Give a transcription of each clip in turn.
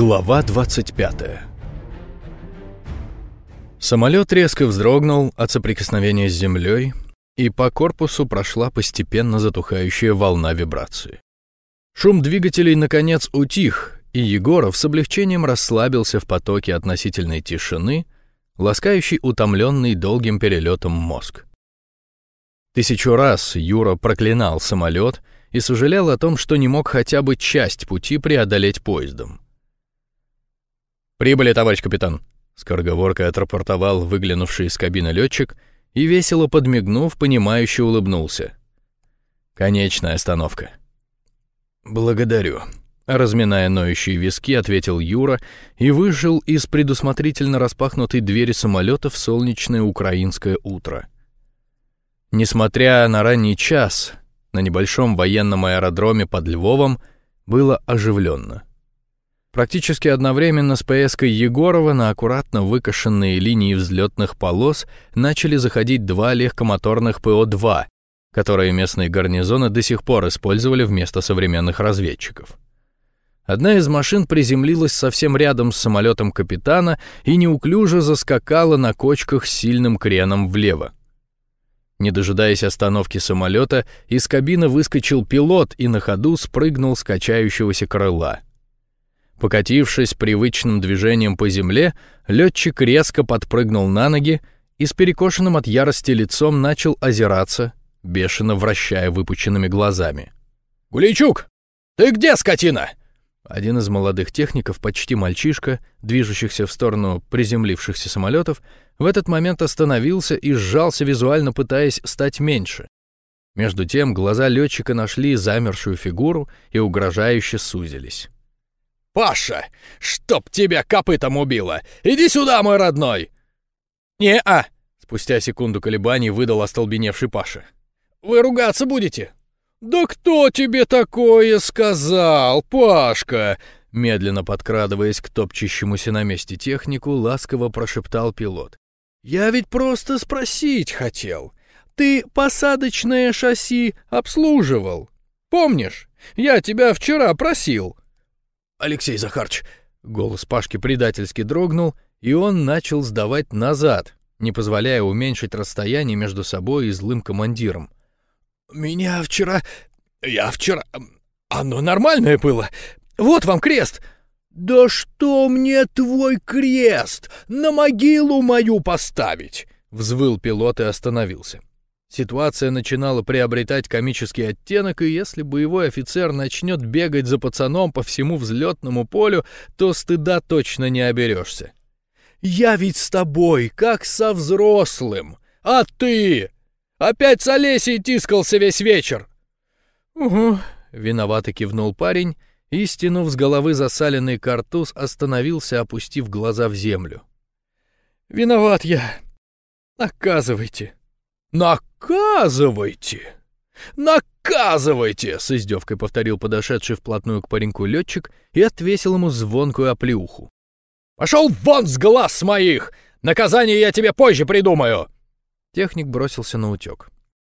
Глава 25 Самолет резко вздрогнул от соприкосновения с землей, и по корпусу прошла постепенно затухающая волна вибрации. Шум двигателей, наконец, утих, и Егоров с облегчением расслабился в потоке относительной тишины, ласкающий утомленный долгим перелетом мозг. Тысячу раз Юра проклинал самолет и сожалел о том, что не мог хотя бы часть пути преодолеть поездом. «Прибыли, товарищ капитан», — скороговоркой отрапортовал выглянувший из кабины летчик и, весело подмигнув, понимающе улыбнулся. «Конечная остановка». «Благодарю», — разминая ноющие виски, ответил Юра и вышел из предусмотрительно распахнутой двери самолета в солнечное украинское утро. Несмотря на ранний час, на небольшом военном аэродроме под Львовом было оживленно. Практически одновременно с ПСКой Егорова на аккуратно выкошенные линии взлетных полос начали заходить два легкомоторных ПО-2, которые местные гарнизоны до сих пор использовали вместо современных разведчиков. Одна из машин приземлилась совсем рядом с самолетом капитана и неуклюже заскакала на кочках с сильным креном влево. Не дожидаясь остановки самолета, из кабины выскочил пилот и на ходу спрыгнул с качающегося крыла — Покатившись привычным движением по земле, летчик резко подпрыгнул на ноги и с перекошенным от ярости лицом начал озираться, бешено вращая выпученными глазами. «Гуличук, ты где, скотина?» Один из молодых техников, почти мальчишка, движущихся в сторону приземлившихся самолетов, в этот момент остановился и сжался визуально, пытаясь стать меньше. Между тем глаза летчика нашли замершую фигуру и угрожающе сузились. Паша, чтоб тебя копытом убило! Иди сюда, мой родной!» «Не-а!» — спустя секунду колебаний выдал остолбеневший Паша. «Вы ругаться будете?» «Да кто тебе такое сказал, Пашка?» Медленно подкрадываясь к топчущемуся на месте технику, ласково прошептал пилот. «Я ведь просто спросить хотел. Ты посадочное шасси обслуживал? Помнишь? Я тебя вчера просил. Алексей Захарч!» Голос Пашки предательски дрогнул, и он начал сдавать назад, не позволяя уменьшить расстояние между собой и злым командиром. «Меня вчера... Я вчера... Оно нормальное было. Вот вам крест!» «Да что мне твой крест? На могилу мою поставить!» Взвыл пилот и остановился. Ситуация начинала приобретать комический оттенок, и если боевой офицер начнет бегать за пацаном по всему взлетному полю, то стыда точно не оберешься. «Я ведь с тобой, как со взрослым! А ты? Опять с Олесей тискался весь вечер!» «Угу», — виновато кивнул парень, и, стянув с головы засаленный картуз, остановился, опустив глаза в землю. «Виноват я. Наказывайте». «Наказывайте! Наказывайте!» — с издевкой повторил подошедший вплотную к пареньку летчик и отвесил ему звонкую оплеуху. «Пошел вон с глаз моих! Наказание я тебе позже придумаю!» Техник бросился на утек.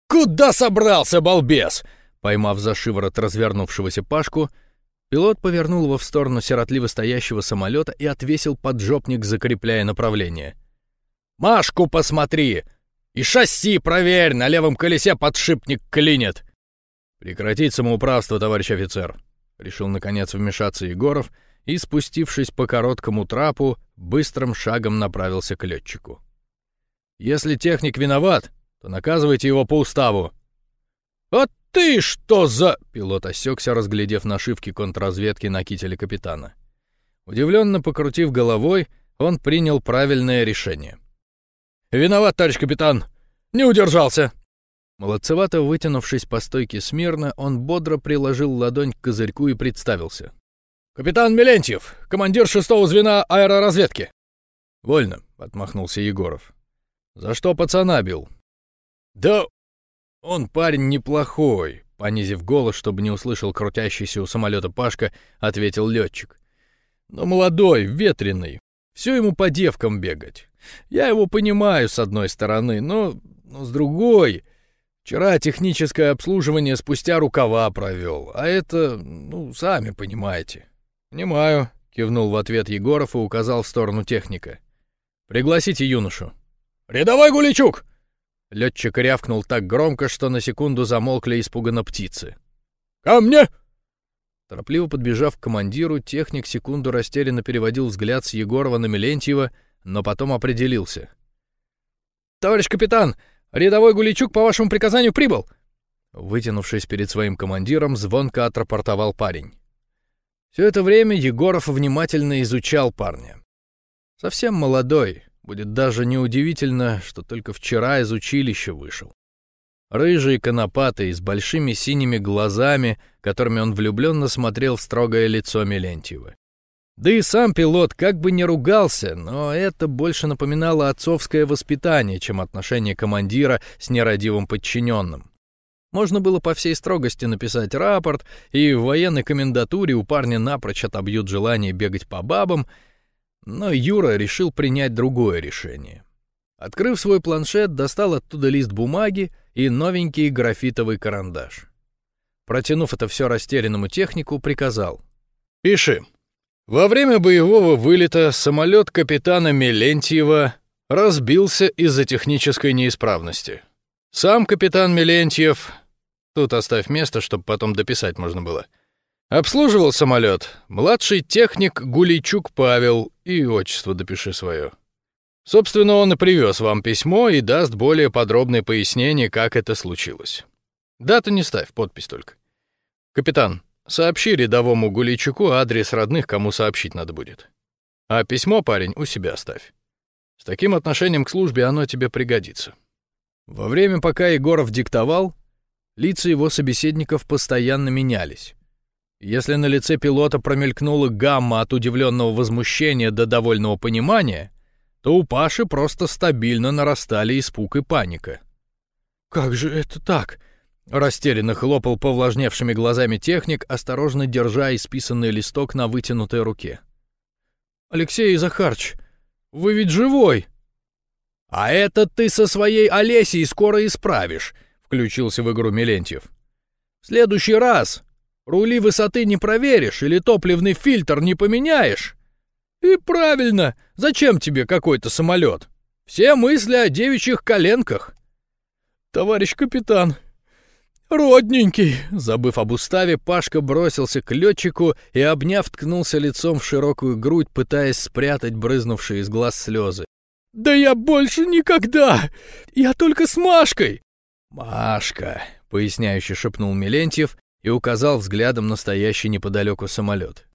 «Куда собрался, балбес?» Поймав за шиворот развернувшегося Пашку, пилот повернул его в сторону сиротливо стоящего самолета и отвесил поджопник, закрепляя направление. «Машку посмотри! И шасси проверь, на левом колесе подшипник клинит!» «Прекратить самоуправство, товарищ офицер!» Решил, наконец, вмешаться Егоров и, спустившись по короткому трапу, быстрым шагом направился к летчику. «Если техник виноват, то наказывайте его по уставу». «А ты что за...» — пилот осекся, разглядев нашивки контрразведки на кителе капитана. Удивленно покрутив головой, он принял правильное решение. «Виноват, товарищ капитан! Не удержался!» Молодцевато вытянувшись по стойке смирно, он бодро приложил ладонь к козырьку и представился. «Капитан Милентьев, командир шестого звена аэроразведки!» «Вольно», — отмахнулся Егоров. «За что пацана бил?» «Да он парень неплохой», — понизив голос, чтобы не услышал крутящийся у самолета Пашка, ответил летчик. «Но молодой, ветреный, все ему по девкам бегать. Я его понимаю, с одной стороны, но, но с другой... Вчера техническое обслуживание спустя рукава провел, а это, ну, сами понимаете. Понимаю, кивнул в ответ Егоров и указал в сторону техника. «Пригласите юношу». «Рядовой Гуличук!» Летчик рявкнул так громко, что на секунду замолкли испуганно птицы. «Ко мне!» Торопливо подбежав к командиру, техник секунду растерянно переводил взгляд с Егорова на Мелентьева, но потом определился. «Товарищ капитан, рядовой Гуличук по вашему приказанию прибыл!» Вытянувшись перед своим командиром, звонко отрапортовал парень. Все это время Егоров внимательно изучал парня. Совсем молодой, будет даже неудивительно, что только вчера из училища вышел. Рыжий конопатый, с большими синими глазами, которыми он влюбленно смотрел в строгое лицо Мелентьева. Да и сам пилот как бы не ругался, но это больше напоминало отцовское воспитание, чем отношение командира с нерадивым подчиненным. Можно было по всей строгости написать рапорт, и в военной комендатуре у парня напрочь отобьют желание бегать по бабам, но Юра решил принять другое решение. Открыв свой планшет, достал оттуда лист бумаги и новенький графитовый карандаш. Протянув это все растерянному технику, приказал. «Пиши. Во время боевого вылета самолет капитана Мелентьева разбился из-за технической неисправности. Сам капитан Мелентьев Тут оставь место, чтобы потом дописать можно было. Обслуживал самолет младший техник Гуличук Павел и отчество допиши свое. Собственно, он и привез вам письмо и даст более подробное пояснение, как это случилось. Дату не ставь, подпись только. Капитан, сообщи рядовому Гуличуку адрес родных, кому сообщить надо будет. А письмо, парень, у себя оставь. С таким отношением к службе оно тебе пригодится. Во время, пока Егоров диктовал, Лица его собеседников постоянно менялись. Если на лице пилота промелькнула гамма от удивленного возмущения до довольного понимания, то у Паши просто стабильно нарастали испуг и паника. «Как же это так?» — растерянно хлопал повлажневшими глазами техник, осторожно держа исписанный листок на вытянутой руке. «Алексей Захарч, вы ведь живой!» «А это ты со своей Олесей скоро исправишь!» включился в игру Мелентьев. «В следующий раз рули высоты не проверишь или топливный фильтр не поменяешь. И правильно, зачем тебе какой-то самолет? Все мысли о девичьих коленках». «Товарищ капитан», «Родненький!» Забыв об уставе, Пашка бросился к летчику и, обняв, ткнулся лицом в широкую грудь, пытаясь спрятать брызнувшие из глаз слезы. «Да я больше никогда! Я только с Машкой! «Машка», — поясняюще шепнул Милентьев и указал взглядом настоящий неподалеку самолет.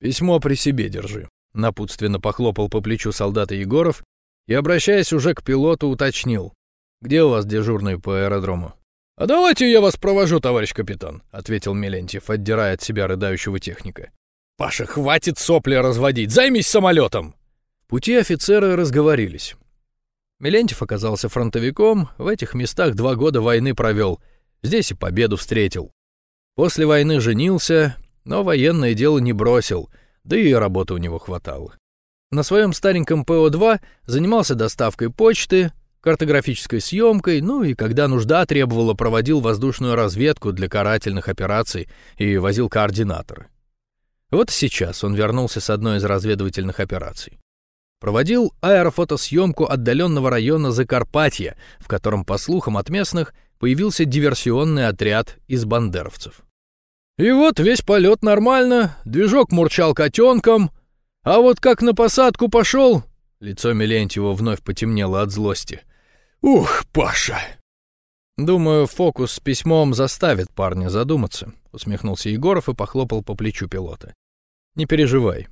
«Письмо при себе держи», — напутственно похлопал по плечу солдата Егоров и, обращаясь уже к пилоту, уточнил. «Где у вас дежурный по аэродрому?» «А давайте я вас провожу, товарищ капитан», — ответил Милентьев, отдирая от себя рыдающего техника. «Паша, хватит сопли разводить, займись самолетом!» Пути офицеры разговорились. Мелентьев оказался фронтовиком, в этих местах два года войны провел, здесь и победу встретил. После войны женился, но военное дело не бросил, да и работы у него хватало. На своем стареньком ПО-2 занимался доставкой почты, картографической съемкой, ну и когда нужда требовала, проводил воздушную разведку для карательных операций и возил координаторы. Вот сейчас он вернулся с одной из разведывательных операций проводил аэрофотосъемку отдаленного района Закарпатья, в котором, по слухам от местных, появился диверсионный отряд из бандеровцев. И вот весь полет нормально, движок мурчал котенком, а вот как на посадку пошел... Лицо Мелентьева вновь потемнело от злости. «Ух, Паша!» «Думаю, фокус с письмом заставит парня задуматься», — усмехнулся Егоров и похлопал по плечу пилота. «Не переживай,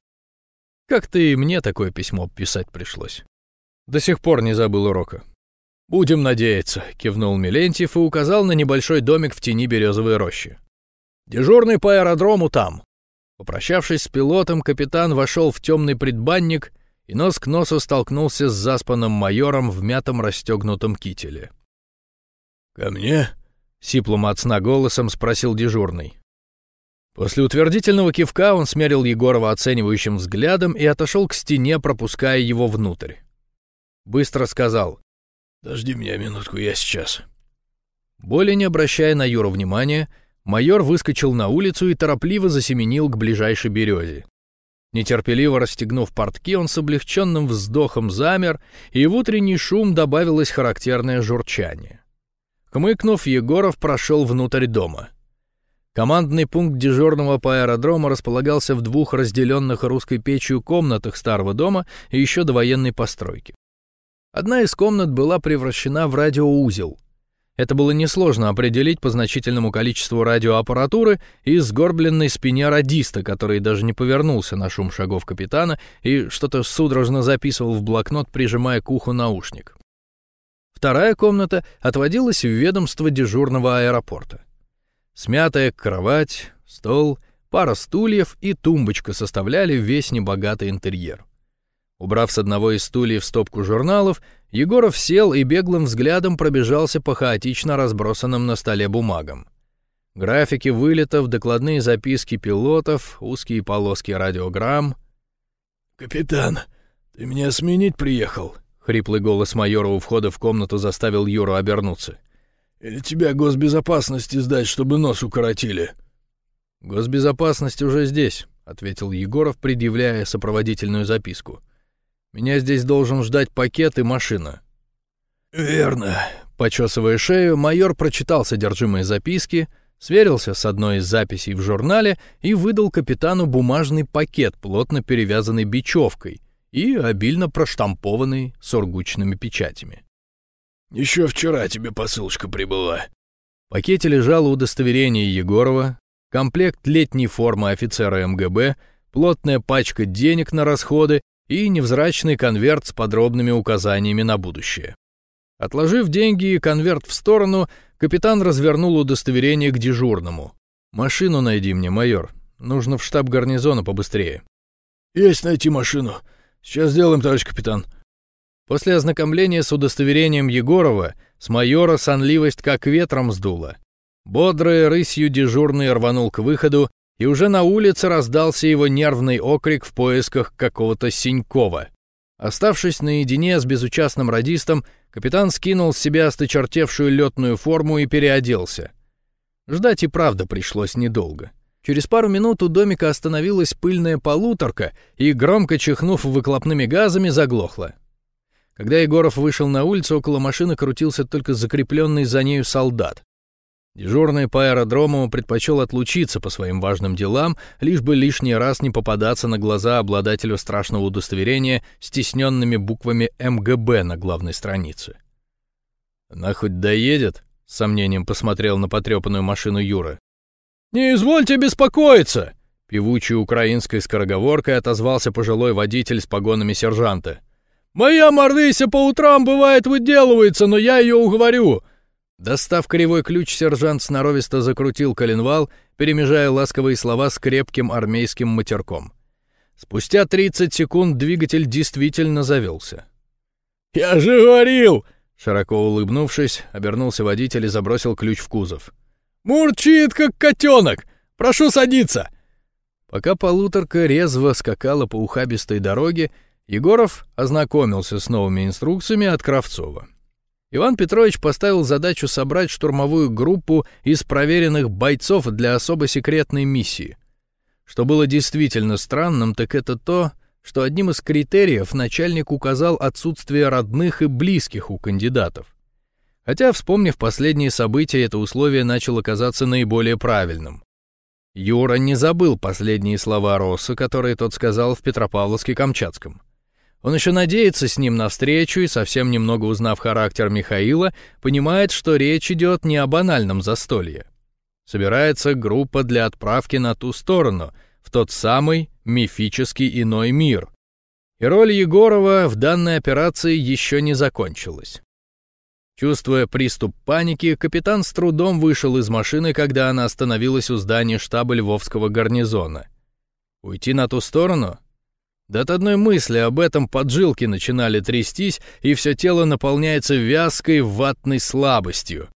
как-то и мне такое письмо писать пришлось. До сих пор не забыл урока. «Будем надеяться», — кивнул Милентьев и указал на небольшой домик в тени березовой рощи. «Дежурный по аэродрому там». Попрощавшись с пилотом, капитан вошел в темный предбанник и нос к носу столкнулся с заспанным майором в мятом расстегнутом кителе. «Ко мне?» — сиплым от сна голосом спросил дежурный. После утвердительного кивка он смерил Егорова оценивающим взглядом и отошел к стене, пропуская его внутрь. Быстро сказал «Дожди меня минутку, я сейчас». Более не обращая на Юру внимания, майор выскочил на улицу и торопливо засеменил к ближайшей березе. Нетерпеливо расстегнув портки, он с облегченным вздохом замер, и в утренний шум добавилось характерное журчание. Хмыкнув, Егоров прошел внутрь дома. Командный пункт дежурного по аэродрому располагался в двух разделенных русской печью комнатах старого дома и еще до военной постройки. Одна из комнат была превращена в радиоузел. Это было несложно определить по значительному количеству радиоаппаратуры и сгорбленной спине радиста, который даже не повернулся на шум шагов капитана и что-то судорожно записывал в блокнот, прижимая к уху наушник. Вторая комната отводилась в ведомство дежурного аэропорта. Смятая кровать, стол, пара стульев и тумбочка составляли весь небогатый интерьер. Убрав с одного из стульев стопку журналов, Егоров сел и беглым взглядом пробежался по хаотично разбросанным на столе бумагам. Графики вылетов, докладные записки пилотов, узкие полоски радиограмм. «Капитан, ты меня сменить приехал?» Хриплый голос майора у входа в комнату заставил Юру обернуться. «Или тебя госбезопасности сдать, чтобы нос укоротили?» «Госбезопасность уже здесь», — ответил Егоров, предъявляя сопроводительную записку. Меня здесь должен ждать пакет и машина». «Верно». Почесывая шею, майор прочитал содержимое записки, сверился с одной из записей в журнале и выдал капитану бумажный пакет, плотно перевязанный бечевкой и обильно проштампованный сургучными печатями. «Еще вчера тебе посылочка прибыла». В пакете лежало удостоверение Егорова, комплект летней формы офицера МГБ, плотная пачка денег на расходы и невзрачный конверт с подробными указаниями на будущее. Отложив деньги и конверт в сторону, капитан развернул удостоверение к дежурному. «Машину найди мне, майор. Нужно в штаб гарнизона побыстрее». «Есть найти машину. Сейчас сделаем, товарищ капитан». После ознакомления с удостоверением Егорова с майора сонливость как ветром сдула. Бодрый рысью дежурный рванул к выходу, и уже на улице раздался его нервный окрик в поисках какого-то Синькова. Оставшись наедине с безучастным радистом, капитан скинул с себя осточертевшую летную форму и переоделся. Ждать и правда пришлось недолго. Через пару минут у домика остановилась пыльная полуторка и, громко чихнув выхлопными газами, заглохла. Когда Егоров вышел на улицу, около машины крутился только закрепленный за нею солдат. Дежурный по аэродрому предпочел отлучиться по своим важным делам, лишь бы лишний раз не попадаться на глаза обладателю страшного удостоверения с тисненными буквами МГБ на главной странице. «Она хоть доедет?» — с сомнением посмотрел на потрепанную машину Юра. «Не извольте беспокоиться!» — певучей украинской скороговоркой отозвался пожилой водитель с погонами сержанта. «Моя Марлыся по утрам бывает выделывается, но я ее уговорю. Достав кривой ключ, сержант сноровисто закрутил коленвал, перемежая ласковые слова с крепким армейским матерком. Спустя 30 секунд двигатель действительно завелся. «Я же говорил!» Широко улыбнувшись, обернулся водитель и забросил ключ в кузов. «Мурчит, как котенок! Прошу садиться!» Пока полуторка резво скакала по ухабистой дороге, Егоров ознакомился с новыми инструкциями от Кравцова. Иван Петрович поставил задачу собрать штурмовую группу из проверенных бойцов для особо секретной миссии. Что было действительно странным, так это то, что одним из критериев начальник указал отсутствие родных и близких у кандидатов. Хотя, вспомнив последние события, это условие начало казаться наиболее правильным. Юра не забыл последние слова Росса, которые тот сказал в Петропавловске-Камчатском. Он еще надеется с ним навстречу и, совсем немного узнав характер Михаила, понимает, что речь идет не о банальном застолье. Собирается группа для отправки на ту сторону, в тот самый мифический иной мир. И роль Егорова в данной операции еще не закончилась. Чувствуя приступ паники, капитан с трудом вышел из машины, когда она остановилась у здания штаба Львовского гарнизона. Уйти на ту сторону? Да от одной мысли об этом поджилки начинали трястись, и все тело наполняется вязкой ватной слабостью.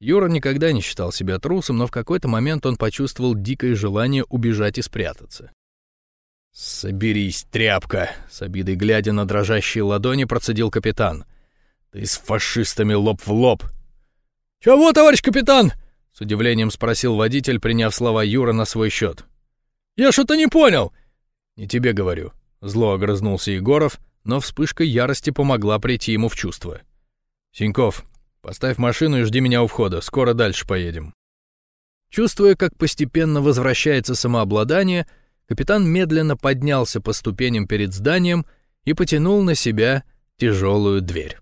Юра никогда не считал себя трусом, но в какой-то момент он почувствовал дикое желание убежать и спрятаться. «Соберись, тряпка!» — с обидой глядя на дрожащие ладони процедил капитан. «Ты с фашистами лоб в лоб!» «Чего, товарищ капитан?» — с удивлением спросил водитель, приняв слова Юра на свой счет. «Я что-то не понял. «Не тебе говорю», — зло огрызнулся Егоров, но вспышка ярости помогла прийти ему в чувство. «Синьков, поставь машину и жди меня у входа, скоро дальше поедем». Чувствуя, как постепенно возвращается самообладание, капитан медленно поднялся по ступеням перед зданием и потянул на себя тяжелую дверь.